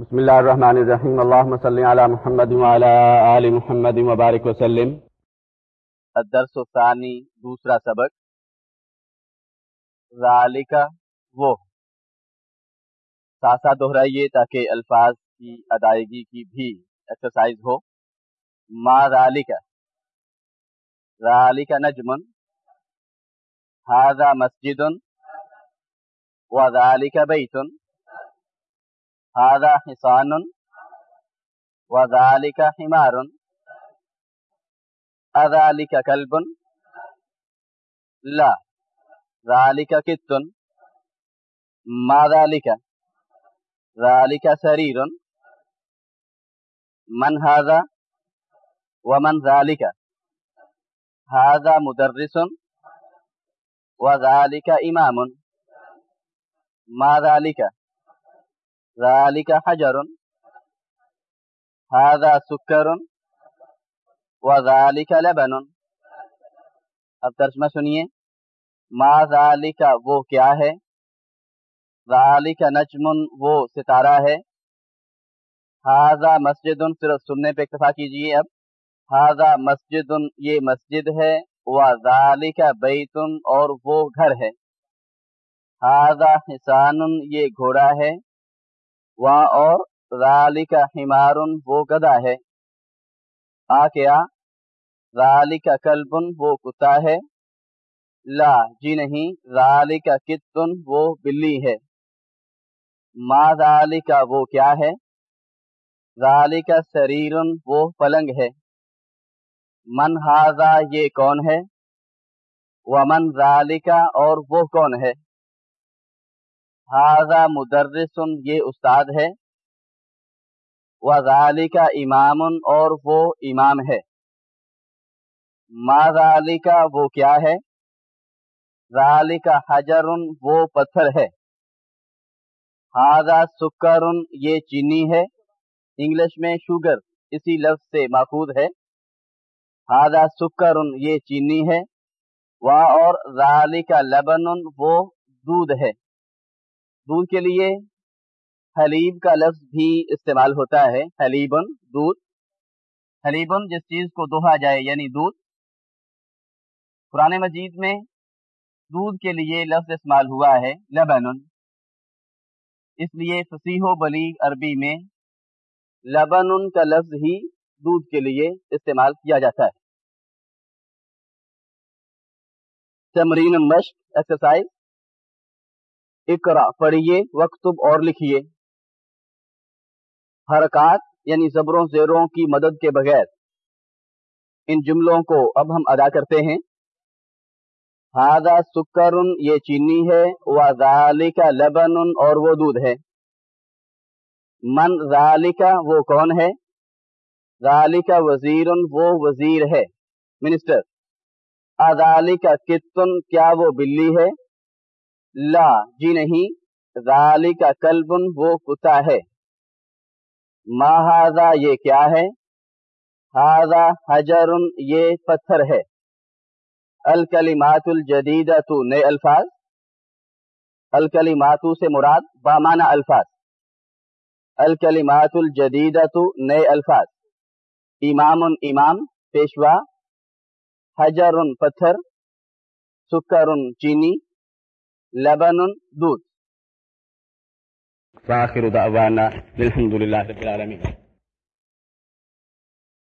بسم الله الرحمن الرحيم اللهم صل على محمد وعلى آل محمد وبارك وسلم. الدرس الثانی، دوسرا سبق. ذالک وہ. ساسا دہرائیے تاکہ الفاظ کی ادائیگی کی بھی ایکسرسائز ہو. ما ذالک. ذالک نجم هذا مسجد. وذالک بیت. هذا حصان وذلك حمار. أذلك كلب؟ لا. ذلك كت. ما ذلك؟ ذلك سرير. من هذا؟ ومن ذلك؟ هذا مدرس. وذلك إمام. ما ذلك؟ ذلك حجر، هذا سكر، وذلك لبن۔ اب ترجمہ سنیے، ما ذالک وہ کیا ہے؟ ذالک نجم، وہ ستارہ ہے۔ ہاضا مسجد صرف سننے پہ اکتفا کیجیے اب۔ ہاضا مسجد، یہ مسجد ہے۔ وہ ذالک بیت اور وہ گھر ہے۔ ہاضا حسان، یہ گھوڑا ہے۔ وہاں اور ذالک حمارن وہ گدا ہے۔ آ کیا؟ ذالک کلبن وہ کتا ہے۔ لا جی نہیں، ذالک کتن وہ بلی ہے۔ ما ذالک وہ کیا ہے؟ ذالک سریرن وہ پلنگ ہے۔ من ہاضا یہ کون ہے؟ ومن ذالک اور وہ کون ہے؟ ہاضا مدرسن یہ استاد ہے۔ وزالی کا امام، اور وہ امام ہے۔ ماضالی کا وہ کیا ہے؟ ذالی کا حجر، وہ پتھر ہے۔ ہاضا سکر، یہ چینی ہے۔ انگلش میں شوگر، اسی لفظ سے ماخوذ ہے۔ ہاضا سکر، یہ چینی ہے۔ وہ اور ذالی کا لبن، وہ دودھ ہے۔ دودھ کے لیے حلیب کا لفظ بھی استعمال ہوتا ہے، حلیبن دودھ۔ حلیبن جس چیز کو دوہا جائے یعنی دودھ۔ قرآن مجید میں دودھ کے لیے لفظ استعمال ہوا ہے لبن اس لیے فصیح و بلیغ عربی میں لبن کا لفظ ہی دودھ کے لیے استعمال کیا جاتا ہے۔ تمرین مشق ایکسرسائز اقرا پڑھیے وقتب اور لکھیے۔ حرکات یعنی زبروں، زیروں کی مدد کے بغیر۔ ان جملوں کو اب ہم ادا کرتے ہیں۔ ہاضا سکر، یہ چینی ہے۔ وہ ذالکا لبن، اور وہ دودھ ہے۔ من ذالکا وہ کون ہے؟ ذالکا وزیر، وہ وزیر ہے۔ منسٹر ادالکا کتن کیا وہ بلی ہے؟ لا جی نہیں، ذالک کا کلبن وہ کتا ہے۔ ماہذا یہ کیا ہے؟ ہاضا حجر، یہ پتھر ہے۔ الکلیمات الجدید تو نئے الفاظ۔ الکلیماتو سے مراد بامانہ الفاظ۔ الکلیمات الجدید تو نئے الفاظ۔ امام امام، پیشوا۔ حجر، پتھر۔ سکر، چینی۔ لبن دودھ فآخر دعوانا الحمد لله رب العالمين